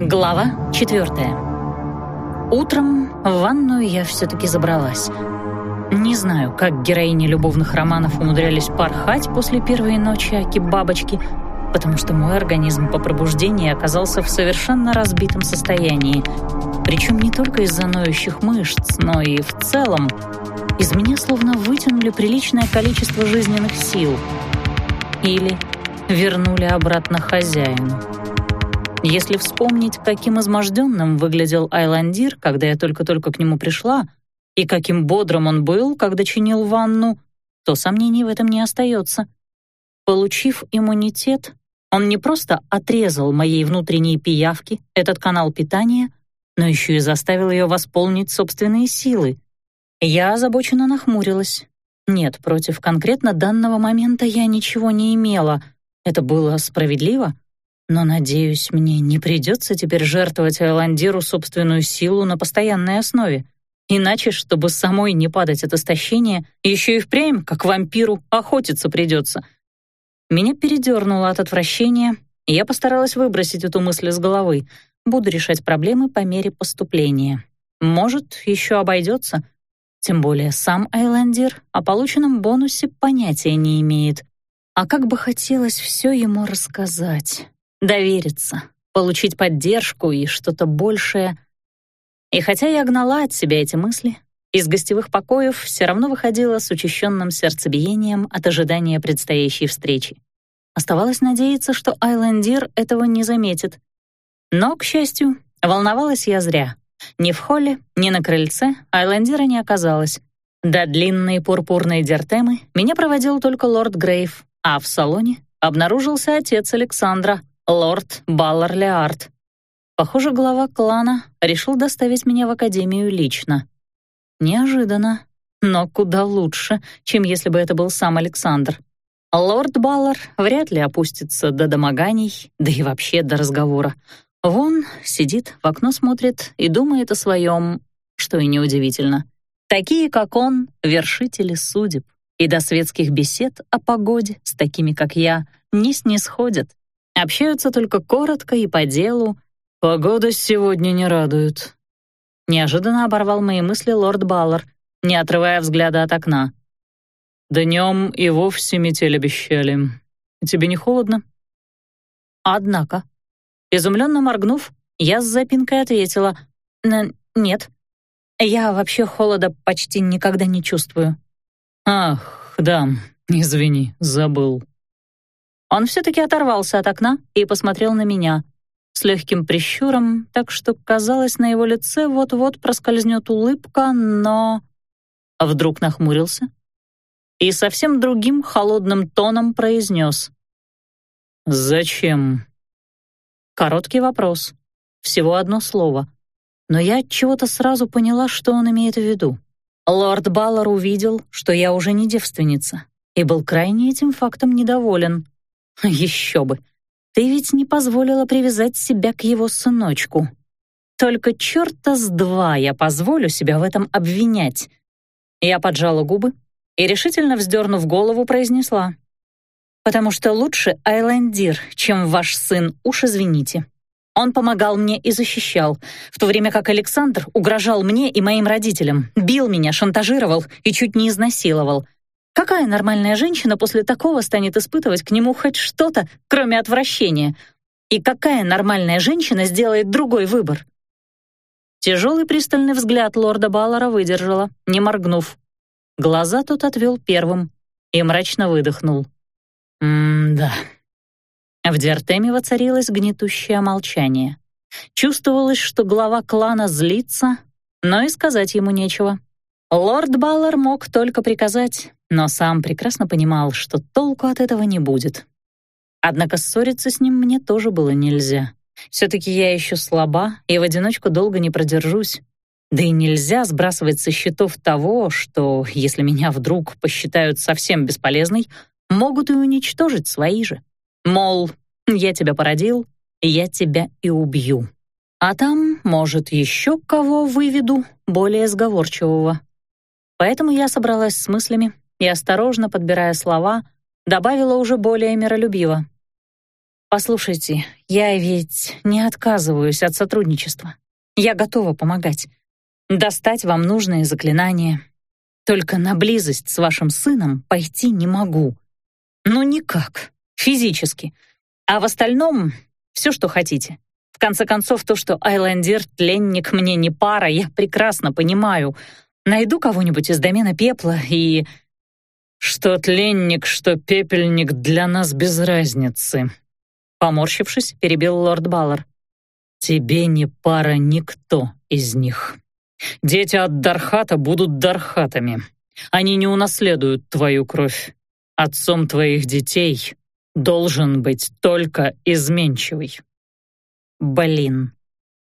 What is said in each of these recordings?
Глава четвертая. Утром в ванную я все-таки забралась. Не знаю, как героини любовных романов умудрялись порхать после первой ночи Аки-бабочки, потому что мой организм по пробуждении оказался в совершенно разбитом состоянии. Причем не только из-за ноющих мышц, но и в целом. Из меня словно вытянули приличное количество жизненных сил. Или вернули обратно хозяину. Если вспомнить, каким изможденным выглядел Айландир, когда я только-только к нему пришла, и каким бодрым он был, когда чинил ванну, то сомнений в этом не остается. Получив иммунитет, он не просто отрезал моей внутренней пиявке этот канал питания, но еще и заставил ее восполнить собственные силы. Я озабоченно нахмурилась. Нет, против конкретно данного момента я ничего не имела — это было справедливо, но, надеюсь, мне не придется теперь жертвовать Айландиру собственную силу на постоянной основе. Иначе, чтобы самой не падать от истощения, еще и впрямь, как вампиру, охотиться придется. Меня передернуло от отвращения, и я постаралась выбросить эту мысль из головы. Буду решать проблемы по мере поступления. Может, еще обойдется. Тем более сам Айландир о полученном бонусе понятия не имеет. А как бы хотелось все ему рассказать, довериться, получить поддержку и что-то большее. И хотя я гнала от себя эти мысли, из гостевых покоев все равно выходила с учащенным сердцебиением от ожидания предстоящей встречи. Оставалось надеяться, что Айлендир этого не заметит. Но, к счастью, волновалась я зря. Ни в холле, ни на крыльце Айлендира не оказалось. До длинной пурпурной дертемы меня проводил только лорд Грейв, а в салоне обнаружился отец Александра, лорд Баллар Леард. Похоже, глава клана решил доставить меня в академию лично. Неожиданно, но куда лучше, чем если бы это был сам Александр. Лорд Баллар вряд ли опустится до домоганий, да и вообще до разговора. Вон сидит, в окно смотрит и думает о своем, что и неудивительно. Такие, как он, вершители судеб и до светских бесед о погоде с такими, как я, не снисходят. Общаются только коротко и по делу. «Погода сегодня не радует». Неожиданно оборвал мои мысли лорд Баллар, не отрывая взгляда от окна. «Днем и вовсе метель обещали. Тебе не холодно?» Однако, изумленно моргнув, я с запинкой ответила «Нет, я вообще холода почти никогда не чувствую». «Ах, да, извини, забыл». Он все-таки оторвался от окна и посмотрел на меня с легким прищуром, так что, казалось, на его лице вот-вот проскользнет улыбка, но... Вдруг нахмурился и совсем другим холодным тоном произнес. «Зачем?» Короткий вопрос, всего одно слово, но я от чего-то сразу поняла, что он имеет в виду. Лорд Баллар увидел, что я уже не девственница, и был крайне этим фактом недоволен. Еще бы. Ты ведь не позволила привязать себя к его сыночку. Только черта с два я позволю себя в этом обвинять. Я поджала губы и, решительно вздернув голову, произнесла. «Потому что лучше Айлендир, чем ваш сын, уж извините». Он помогал мне и защищал, в то время как Александр угрожал мне и моим родителям, бил меня, шантажировал и чуть не изнасиловал. Какая нормальная женщина после такого станет испытывать к нему хоть что-то, кроме отвращения? И какая нормальная женщина сделает другой выбор? Тяжелый пристальный взгляд лорда Баллара выдержала, не моргнув. Глаза тот отвел первым и мрачно выдохнул. «М-да». В Диартеме воцарилось гнетущее молчание. Чувствовалось, что глава клана злится, но и сказать ему нечего. Лорд Баллар мог только приказать, но сам прекрасно понимал, что толку от этого не будет. Однако ссориться с ним мне тоже было нельзя. Все-таки я еще слаба и в одиночку долго не продержусь. Да и нельзя сбрасывать со счетов того, что, если меня вдруг посчитают совсем бесполезной, могут и уничтожить свои же. Мол, я тебя породил, я тебя и убью. А там, может, еще кого выведу, более сговорчивого. Поэтому я собралась с мыслями и, осторожно подбирая слова, добавила уже более миролюбиво. Послушайте, я ведь не отказываюсь от сотрудничества. Я готова помогать. Достать вам нужные заклинания. Только на близость с вашим сыном пойти не могу. Ну никак, физически. А в остальном все, что хотите. В конце концов, то, что Айлендер тленник мне не пара, я прекрасно понимаю. Найду кого-нибудь из домена пепла и... Что тленник, что пепельник для нас без разницы. Поморщившись, перебил лорд Баллар. Тебе не пара никто из них. Дети от Дархата будут Дархатами. Они не унаследуют твою кровь. Отцом твоих детей должен быть только изменчивый. Блин.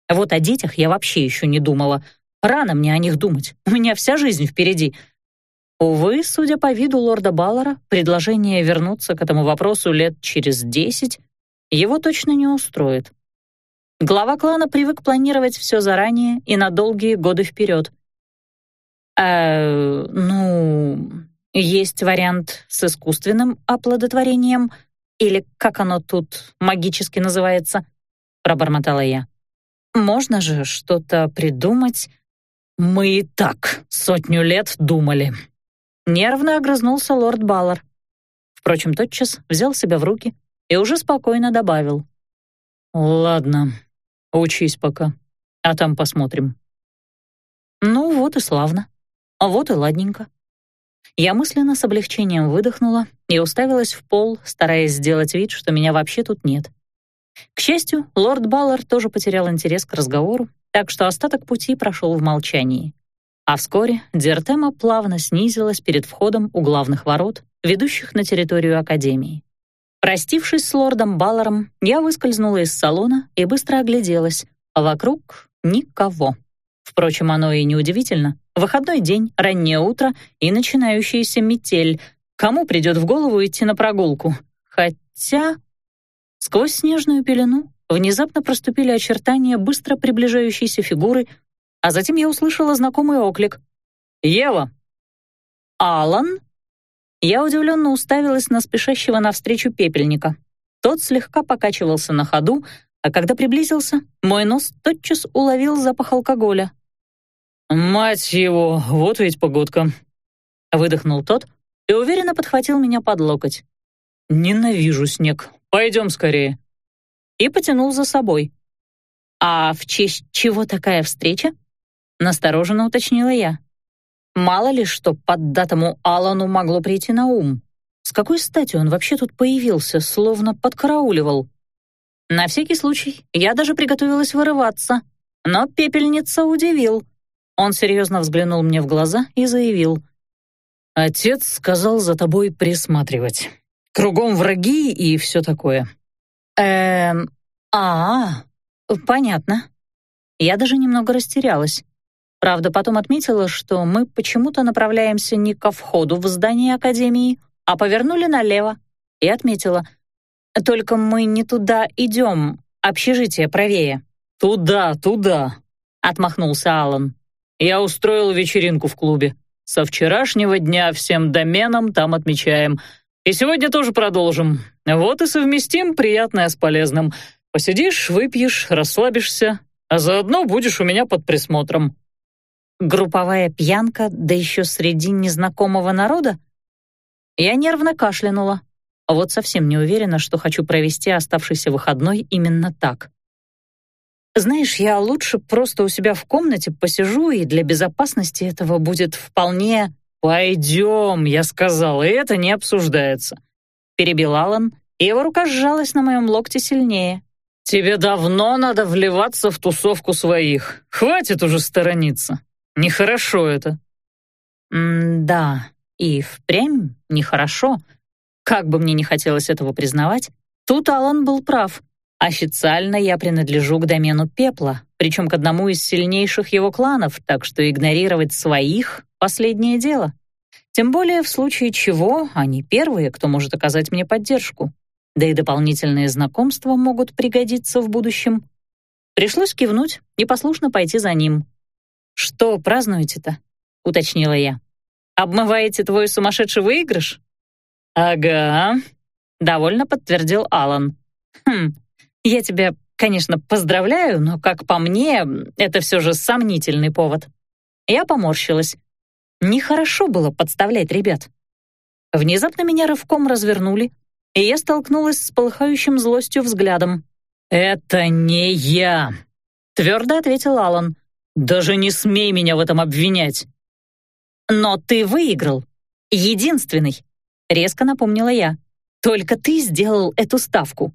Вот о детях я вообще еще не думала. Рано мне о них думать. У меня вся жизнь впереди. Увы, судя по виду лорда Баллара, предложение вернуться к этому вопросу лет через десять его точно не устроит. Глава клана привык планировать все заранее и на долгие годы вперед. «Э, ну, есть вариант с искусственным оплодотворением, или как оно тут магически называется, пробормотала я. Можно же что-то придумать. Мы и так сотню лет думали. Нервно огрызнулся лорд Баллар. Впрочем, тотчас взял себя в руки и уже спокойно добавил. «Ладно, учись пока, а там посмотрим». Ну вот и славно. А вот и ладненько. Я мысленно с облегчением выдохнула и уставилась в пол, стараясь сделать вид, что меня вообще тут нет. К счастью, лорд Баллар тоже потерял интерес к разговору, так что остаток пути прошел в молчании. А вскоре Дертема плавно снизилась перед входом у главных ворот, ведущих на территорию Академии. Простившись с лордом Балларом, я выскользнула из салона и быстро огляделась, а вокруг никого. Впрочем, оно и неудивительно. Выходной день, раннее утро и начинающаяся метель. Кому придет в голову идти на прогулку? Хотя... Сквозь снежную пелену внезапно проступили очертания быстро приближающейся фигуры, а затем я услышала знакомый оклик. «Ева!» «Алан?» Я удивленно уставилась на спешащего навстречу пепельника. Тот слегка покачивался на ходу, а когда приблизился, мой нос тотчас уловил запах алкоголя. «Мать его, вот ведь погодка!» Выдохнул тот и уверенно подхватил меня под локоть. «Ненавижу снег. Пойдем скорее». И потянул за собой. «А в честь чего такая встреча?» Настороженно уточнила я. Мало ли, что поддатому Алану могло прийти на ум. С какой стати он вообще тут появился, словно подкарауливал? На всякий случай я даже приготовилась вырываться, но пепельница удивил. Он серьезно взглянул мне в глаза и заявил. «Отец сказал за тобой присматривать. Кругом враги и все такое». «Эм... А, -а понятно». Я даже немного растерялась. Правда, потом отметила, что мы почему-то направляемся не ко входу в здание Академии, а повернули налево, и отметила. «Только мы не туда идем, общежитие правее». «Туда, туда», — отмахнулся Алан. «Я устроил вечеринку в клубе. Со вчерашнего дня всем доменам там отмечаем. И сегодня тоже продолжим. Вот и совместим приятное с полезным. Посидишь, выпьешь, расслабишься, а заодно будешь у меня под присмотром». Групповая пьянка, да еще среди незнакомого народа? Я нервно кашлянула. А вот совсем не уверена, что хочу провести оставшийся выходной именно так. Знаешь, я лучше просто у себя в комнате посижу, и для безопасности этого будет вполне... «Пойдем», — я сказал, и это не обсуждается. Перебил Алан, и его рука сжалась на моем локте сильнее. «Тебе давно надо вливаться в тусовку своих. Хватит уже сторониться». Нехорошо это. М-да, и впрямь нехорошо. Как бы мне не хотелось этого признавать, тут Алан был прав. Официально я принадлежу к домену пепла, причем к одному из сильнейших его кланов, так что игнорировать своих — последнее дело. Тем более в случае чего они первые, кто может оказать мне поддержку. Да и дополнительные знакомства могут пригодиться в будущем. Пришлось кивнуть и послушно пойти за ним. «Что празднуете-то?» — уточнила я. «Обмываете твой сумасшедший выигрыш?» «Ага», — довольно подтвердил Алан. Хм, я тебя, конечно, поздравляю, но, как по мне, это все же сомнительный повод. Я поморщилась. Нехорошо было подставлять ребят. Внезапно меня рывком развернули, и я столкнулась с полыхающим злостью взглядом. «Это не я», — твердо ответил Алан. «Даже не смей меня в этом обвинять». «Но ты выиграл. Единственный», — резко напомнила я. «Только ты сделал эту ставку».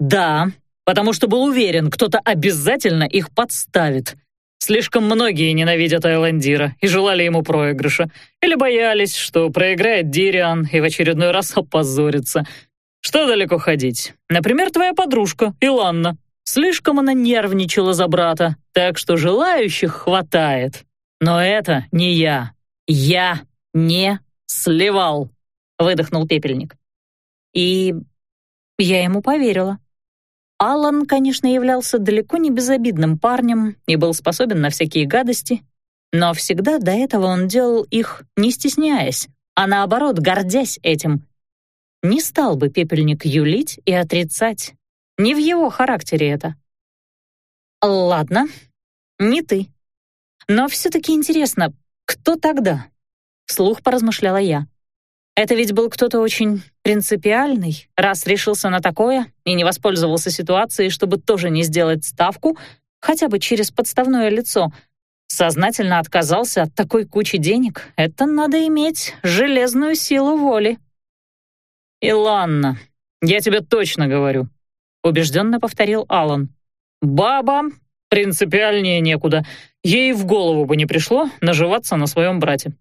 «Да, потому что был уверен, кто-то обязательно их подставит. Слишком многие ненавидят Айландира и желали ему проигрыша, или боялись, что проиграет Дириан и в очередной раз опозорится. Что далеко ходить? Например, твоя подружка, Иланна. Слишком она нервничала за брата, так что желающих хватает. Но это не я. Я не сливал, выдохнул пепельник. И я ему поверила. Алан, конечно, являлся далеко не безобидным парнем и был способен на всякие гадости, но всегда до этого он делал их, не стесняясь, а наоборот, гордясь этим. Не стал бы пепельник юлить и отрицать. Не в его характере это. Ладно, не ты. Но все-таки интересно, кто тогда? Вслух поразмышляла я. Это ведь был кто-то очень принципиальный, раз решился на такое и не воспользовался ситуацией, чтобы тоже не сделать ставку, хотя бы через подставное лицо. Сознательно отказался от такой кучи денег. Это надо иметь железную силу воли. «Иланна, я тебе точно говорю», — убежденно повторил Алан. «Баба принципиальнее некуда. Ей в голову бы не пришло наживаться на своем брате.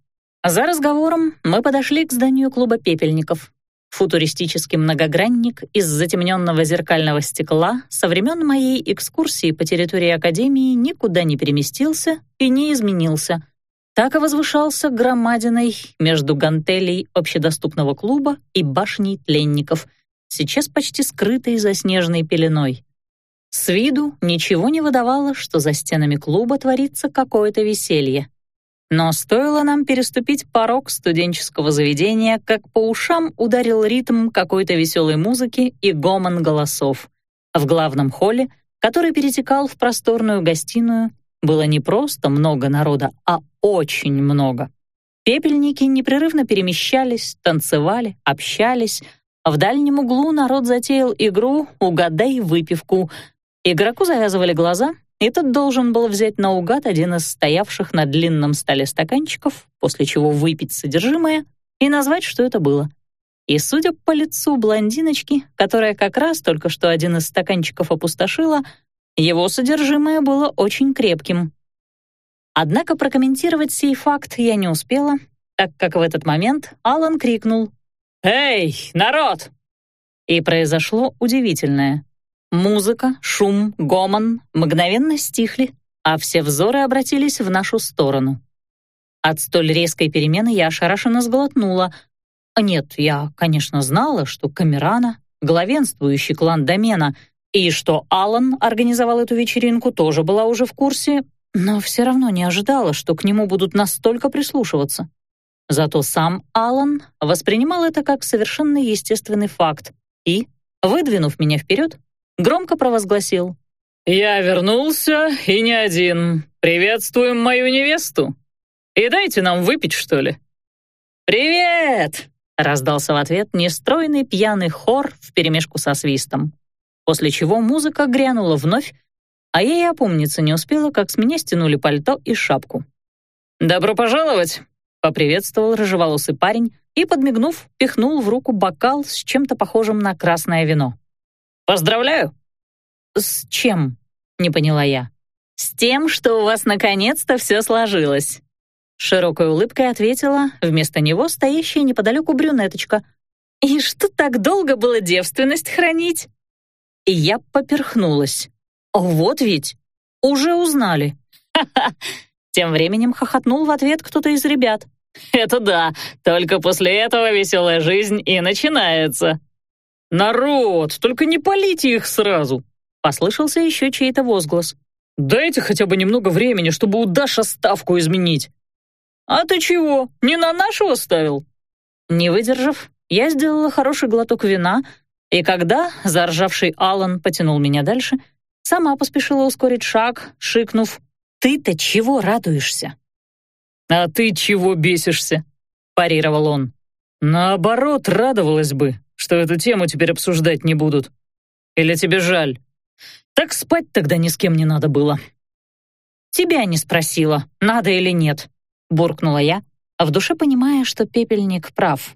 За разговором мы подошли к зданию клуба пепельников. Футуристический многогранник из затемненного зеркального стекла со времен моей экскурсии по территории Академии никуда не переместился и не изменился. Так и возвышался громадиной между гантелей общедоступного клуба и башней тленников, сейчас почти скрытой снежной пеленой. С виду ничего не выдавало, что за стенами клуба творится какое-то веселье. Но стоило нам переступить порог студенческого заведения, как по ушам ударил ритм какой-то веселой музыки и гомон голосов. В главном холле, который перетекал в просторную гостиную, было не просто много народа, а очень много. Пепельники непрерывно перемещались, танцевали, общались. В дальнем углу народ затеял игру «Угадай выпивку». Игроку завязывали глаза, этот должен был взять наугад один из стоявших на длинном столе стаканчиков, после чего выпить содержимое и назвать, что это было. И, судя по лицу блондиночки, которая как раз только что один из стаканчиков опустошила, его содержимое было очень крепким. Однако прокомментировать сей факт я не успела, так как в этот момент Алан крикнул «Эй, народ!» И произошло удивительное. Музыка, шум, гомон мгновенно стихли, а все взоры обратились в нашу сторону. От столь резкой перемены я ошарашенно сглотнула. Нет, я, конечно, знала, что Камерана — главенствующий клан домена, и что Алан организовал эту вечеринку, тоже была уже в курсе, но все равно не ожидала, что к нему будут настолько прислушиваться. Зато сам Алан воспринимал это как совершенно естественный факт и, выдвинув меня вперед, громко провозгласил. «Я вернулся, и не один. Приветствуем мою невесту. И дайте нам выпить, что ли?» «Привет!» — раздался в ответ нестройный пьяный хор вперемешку со свистом. После чего музыка грянула вновь, а я и опомниться не успела, как с меня стянули пальто и шапку. «Добро пожаловать!» — поприветствовал рыжеволосый парень и, подмигнув, пихнул в руку бокал с чем-то похожим на красное вино. Поздравляю!» «С чем?» — не поняла я. «С тем, что у вас наконец-то все сложилось!» Широкой улыбкой ответила вместо него стоящая неподалеку брюнеточка. «И что так долго было девственность хранить?» И я поперхнулась. «Вот ведь! Уже узнали!» «Ха-ха!» Тем временем хохотнул в ответ кто-то из ребят. «Это да, только после этого веселая жизнь и начинается!» «Народ, только не полите их сразу!» Послышался еще чей-то возглас. «Дайте хотя бы немного времени, чтобы у Даша ставку изменить». «А ты чего, не на нашего ставил?» Не выдержав, я сделала хороший глоток вина И когда заржавший Алан потянул меня дальше, сама поспешила ускорить шаг, шикнув «Ты-то чего радуешься?» «А ты чего бесишься?» — парировал он. «Наоборот, радовалась бы, что эту тему теперь обсуждать не будут. Или тебе жаль? Так спать тогда ни с кем не надо было». «Тебя не спросила, надо или нет», — буркнула я, а в душе понимая, что пепельник прав.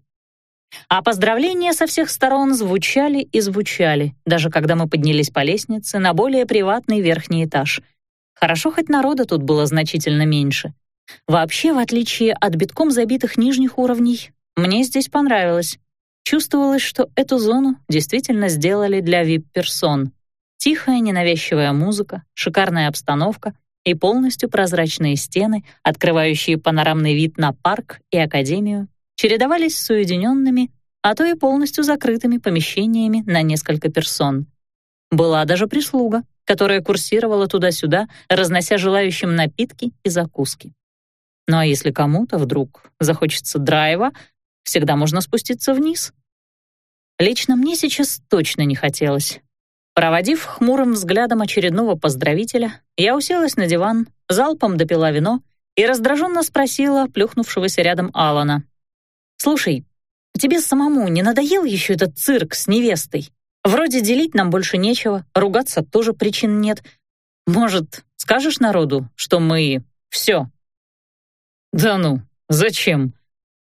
А поздравления со всех сторон звучали и звучали, даже когда мы поднялись по лестнице на более приватный верхний этаж. Хорошо, хоть народа тут было значительно меньше. Вообще, в отличие от битком забитых нижних уровней, мне здесь понравилось. Чувствовалось, что эту зону действительно сделали для вип-персон. Тихая, ненавязчивая музыка, шикарная обстановка и полностью прозрачные стены, открывающие панорамный вид на парк и академию, чередовались с уединенными, а то и полностью закрытыми помещениями на несколько персон. Была даже прислуга, которая курсировала туда-сюда, разнося желающим напитки и закуски. Ну а если кому-то вдруг захочется драйва, всегда можно спуститься вниз. Лично мне сейчас точно не хотелось. Проводив хмурым взглядом очередного поздравителя, я уселась на диван, залпом допила вино и раздраженно спросила плюхнувшегося рядом Алана. «Слушай, тебе самому не надоел еще этот цирк с невестой? Вроде делить нам больше нечего, ругаться тоже причин нет. Может, скажешь народу, что мы все?» «Да ну, зачем?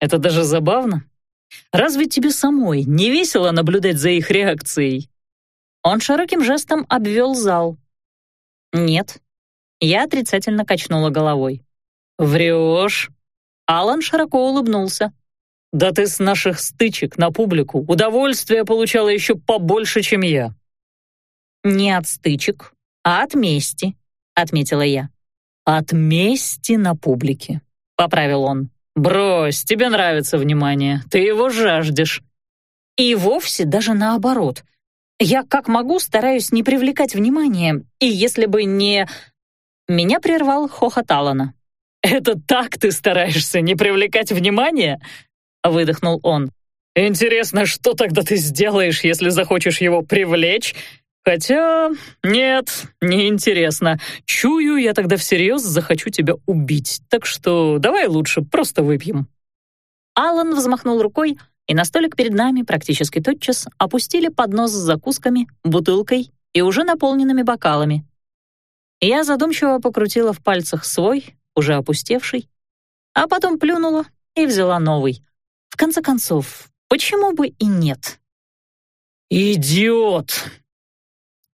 Это даже забавно. Разве тебе самой не весело наблюдать за их реакцией?» Он широким жестом обвел зал. «Нет». Я отрицательно качнула головой. «Врешь?» Алан широко улыбнулся. Да ты с наших стычек на публику удовольствие получала еще побольше, чем я. Не от стычек, а от мести, отметила я. От мести на публике, поправил он. Брось, тебе нравится внимание, ты его жаждешь. И вовсе даже наоборот. Я как могу стараюсь не привлекать внимания, и если бы не... Меня прервал хохот Алана. «Это так ты стараешься не привлекать внимания? — выдохнул он. «Интересно, что тогда ты сделаешь, если захочешь его привлечь? Хотя... нет, не интересно. Чую, я тогда всерьез захочу тебя убить, так что давай лучше просто выпьем». Алан взмахнул рукой, и на столик перед нами практически тотчас опустили поднос с закусками, бутылкой и уже наполненными бокалами. Я задумчиво покрутила в пальцах свой, уже опустевший, а потом плюнула и взяла новый. В конце концов, почему бы и нет? «Идиот!»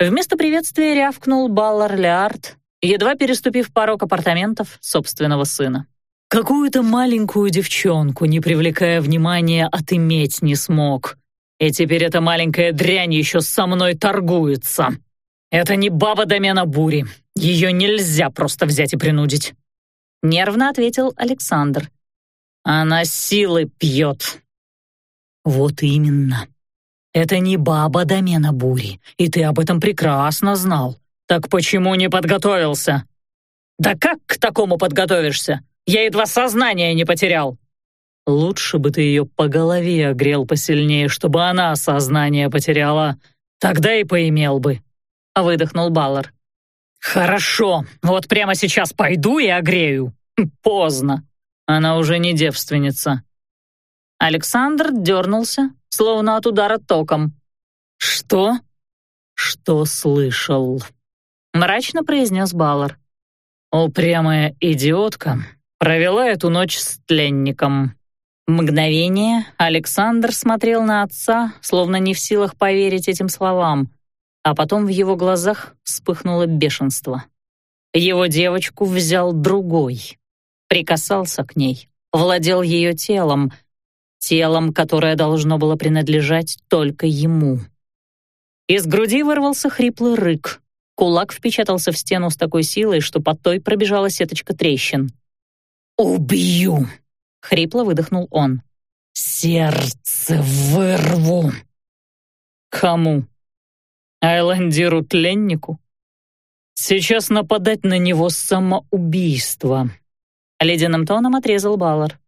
Вместо приветствия рявкнул Баллар Леард, едва переступив порог апартаментов собственного сына. «Какую-то маленькую девчонку, не привлекая внимания, отыметь не смог. И теперь эта маленькая дрянь еще со мной торгуется. Это не баба домена бури. Ее нельзя просто взять и принудить». Нервно ответил Александр. Она силы пьет. Вот именно. Это не баба домена бури, и ты об этом прекрасно знал. Так почему не подготовился? Да как к такому подготовишься? Я едва сознание не потерял. Лучше бы ты ее по голове огрел посильнее, чтобы она сознание потеряла. Тогда и поимел бы. Выдохнул Баллар. Хорошо, вот прямо сейчас пойду и огрею. Поздно. Она уже не девственница». Александр дернулся, словно от удара током. «Что?» «Что слышал?» Мрачно произнес Баллар. «Упрямая идиотка провела эту ночь с тленником». Мгновение Александр смотрел на отца, словно не в силах поверить этим словам, а потом в его глазах вспыхнуло бешенство. Его девочку взял другой, прикасался к ней, владел ее телом, телом, которое должно было принадлежать только ему. Из груди вырвался хриплый рык. Кулак впечатался в стену с такой силой, что под той пробежала сеточка трещин. «Убью!» — хрипло выдохнул он. «Сердце вырву!» «Кому? Айландиру-тленнику? Сейчас нападать на него самоубийство!» Ледяным тоном отрезал Баллар.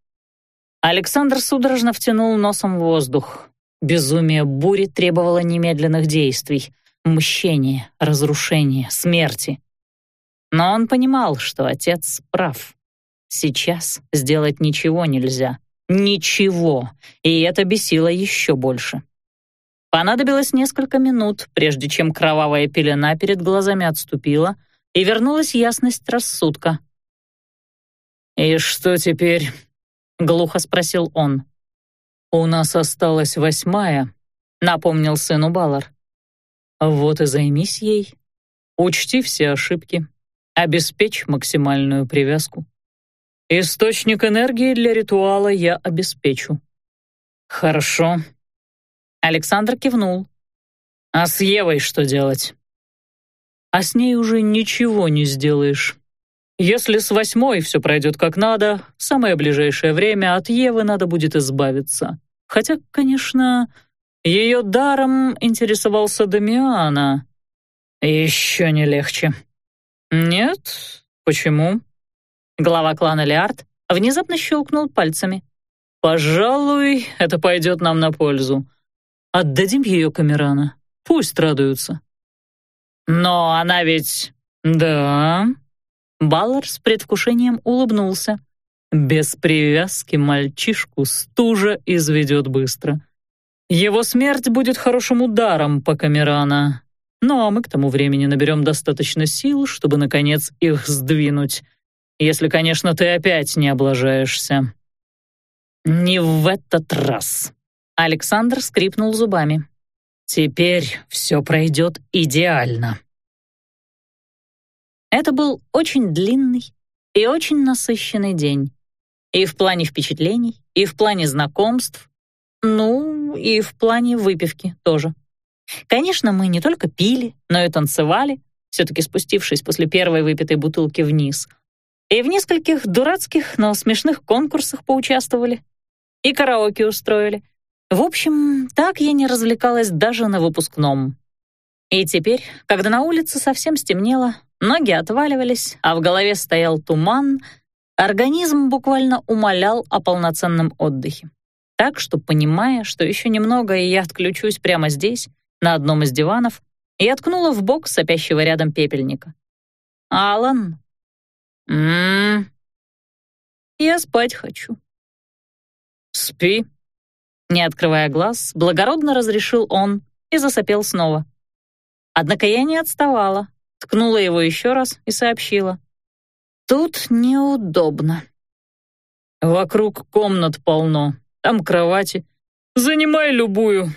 Александр судорожно втянул носом воздух. Безумие бури требовало немедленных действий, мщения, разрушения, смерти. Но он понимал, что отец прав. Сейчас сделать ничего нельзя. Ничего. И это бесило еще больше. Понадобилось несколько минут, прежде чем кровавая пелена перед глазами отступила, и вернулась ясность рассудка. «И что теперь?» — глухо спросил он. «У нас осталась восьмая», — напомнил сыну Балар. «Вот и займись ей. Учти все ошибки. Обеспечь максимальную привязку. Источник энергии для ритуала я обеспечу». «Хорошо», Александр кивнул. «А с Евой что делать?» «А с ней уже ничего не сделаешь. Если с восьмой все пройдет как надо, в самое ближайшее время от Евы надо будет избавиться. Хотя, конечно, ее даром интересовался Дамиана. Еще не легче». «Нет? Почему?» Глава клана Лиард внезапно щелкнул пальцами. «Пожалуй, это пойдет нам на пользу. Отдадим ее Камерана. Пусть радуются. Но она ведь... Да... Баллар с предвкушением улыбнулся. Без привязки мальчишку стужа изведет быстро. Его смерть будет хорошим ударом по Камерана. Ну а мы к тому времени наберем достаточно сил, чтобы, наконец, их сдвинуть. Если, конечно, ты опять не облажаешься. Не в этот раз. Александр скрипнул зубами. «Теперь все пройдет идеально». Это был очень длинный и очень насыщенный день. И в плане впечатлений, и в плане знакомств, ну, и в плане выпивки тоже. Конечно, мы не только пили, но и танцевали, все-таки спустившись после первой выпитой бутылки вниз. И в нескольких дурацких, но смешных конкурсах поучаствовали. И караоке устроили — в общем, так я не развлекалась даже на выпускном. И теперь, когда на улице совсем стемнело, ноги отваливались, а в голове стоял туман, организм буквально умолял о полноценном отдыхе. Так что, понимая, что еще немного, и я отключусь прямо здесь, на одном из диванов, я ткнула в бок сопящего рядом пепельника. «Алан?» «М-м-м...» «Я спать хочу». «Спи», не открывая глаз, благородно разрешил он и засопел снова. Однако я не отставала, ткнула его еще раз и сообщила. «Тут неудобно». «Вокруг комнат полно, там кровати. Занимай любую».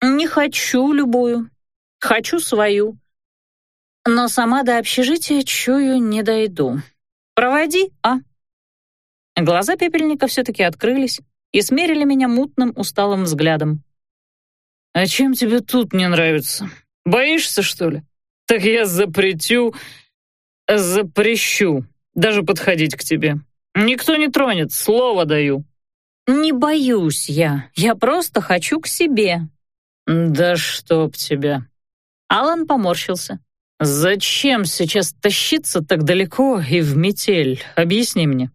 «Не хочу любую. Хочу свою. Но сама до общежития, чую, не дойду. Проводи, а?» Глаза пепельника все-таки открылись, и смерили меня мутным, усталым взглядом. «А чем тебе тут не нравится? Боишься, что ли? Так я запретю... запрещу даже подходить к тебе. Никто не тронет, слово даю». «Не боюсь я, я просто хочу к себе». «Да чтоб тебя». Алан поморщился. «Зачем сейчас тащиться так далеко и в метель? Объясни мне».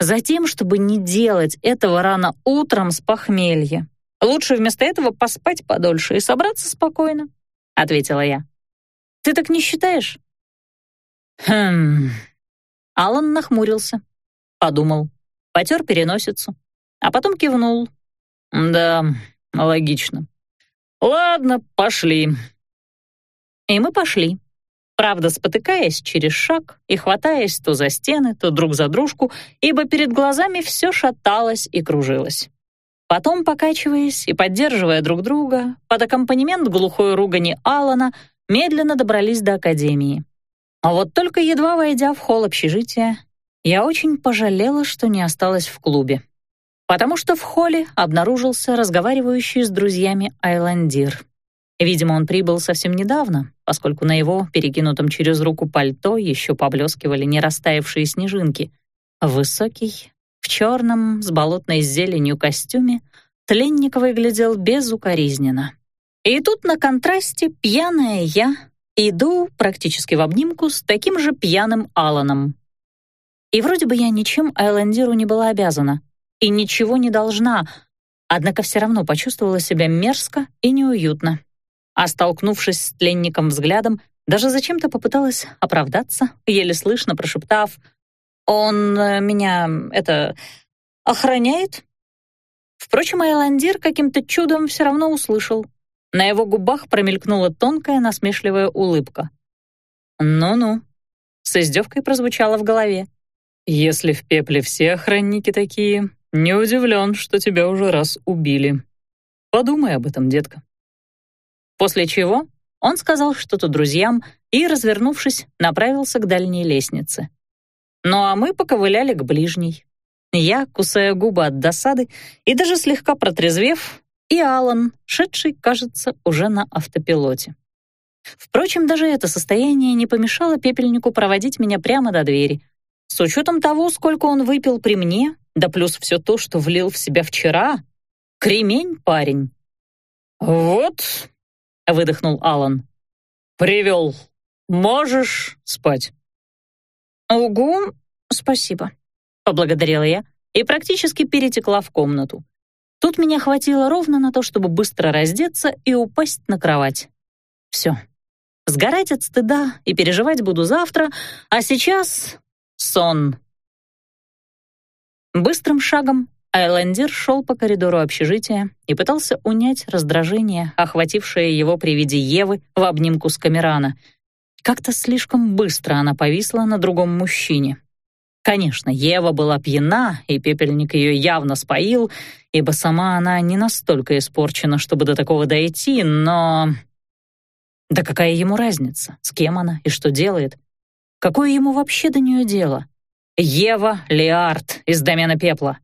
Затем, чтобы не делать этого рано утром с похмелья. Лучше вместо этого поспать подольше и собраться спокойно, ответила я. Ты так не считаешь? Хм. Алан нахмурился, подумал, потер переносицу, а потом кивнул. Да, логично. Ладно, пошли. И мы пошли правда спотыкаясь через шаг и хватаясь то за стены, то друг за дружку, ибо перед глазами все шаталось и кружилось. Потом, покачиваясь и поддерживая друг друга, под аккомпанемент глухой ругани Алана, медленно добрались до академии. А вот только едва войдя в холл общежития, я очень пожалела, что не осталась в клубе. Потому что в холле обнаружился разговаривающий с друзьями Айландир. Видимо, он прибыл совсем недавно, поскольку на его перекинутом через руку пальто еще поблескивали не растаявшие снежинки. Высокий, в черном, с болотной зеленью костюме, Тленник выглядел безукоризненно. И тут на контрасте пьяная я иду практически в обнимку с таким же пьяным Аланом. И вроде бы я ничем Айлендиру не была обязана и ничего не должна, Однако все равно почувствовала себя мерзко и неуютно. А столкнувшись с тленником взглядом, даже зачем-то попыталась оправдаться, еле слышно прошептав «Он э, меня, это, охраняет?» Впрочем, Айландир каким-то чудом все равно услышал. На его губах промелькнула тонкая насмешливая улыбка. «Ну-ну», — с издевкой прозвучало в голове. «Если в пепле все охранники такие, не удивлен, что тебя уже раз убили. Подумай об этом, детка». После чего он сказал что-то друзьям и, развернувшись, направился к дальней лестнице. Ну а мы поковыляли к ближней. Я, кусая губы от досады и даже слегка протрезвев, и Алан, шедший, кажется, уже на автопилоте. Впрочем, даже это состояние не помешало пепельнику проводить меня прямо до двери. С учетом того, сколько он выпил при мне, да плюс все то, что влил в себя вчера, кремень парень. «Вот», — выдохнул Алан, — «привел. Можешь спать». «Угу, спасибо», — поблагодарила я и практически перетекла в комнату. Тут меня хватило ровно на то, чтобы быстро раздеться и упасть на кровать. Все. Сгорать от стыда и переживать буду завтра, а сейчас сон. Быстрым шагом Айлендер шел по коридору общежития и пытался унять раздражение, охватившее его при виде Евы в обнимку с Камерана. Как-то слишком быстро она повисла на другом мужчине. Конечно, Ева была пьяна, и пепельник ее явно споил, ибо сама она не настолько испорчена, чтобы до такого дойти, но... Да какая ему разница, с кем она и что делает? Какое ему вообще до нее дело? Ева Леард из домена пепла.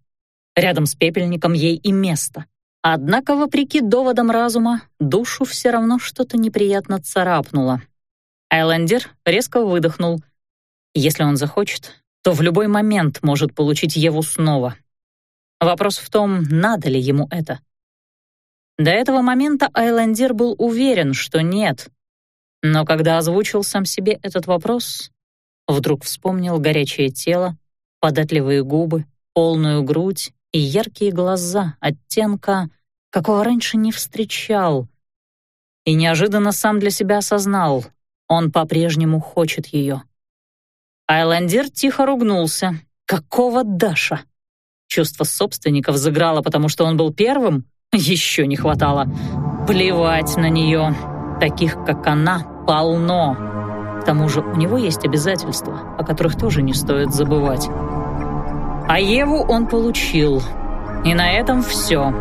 Рядом с пепельником ей и место. Однако, вопреки доводам разума, душу все равно что-то неприятно царапнуло. Айлендер резко выдохнул. Если он захочет, то в любой момент может получить Еву снова. Вопрос в том, надо ли ему это. До этого момента Айлендер был уверен, что нет. Но когда озвучил сам себе этот вопрос, вдруг вспомнил горячее тело, податливые губы, полную грудь и яркие глаза оттенка, какого раньше не встречал. И неожиданно сам для себя осознал, он по-прежнему хочет ее. Айландер тихо ругнулся. «Какого Даша?» Чувство собственника взыграло, потому что он был первым? Еще не хватало. Плевать на нее. Таких, как она, полно. К тому же у него есть обязательства, о которых тоже не стоит забывать. А Еву он получил. И на этом все.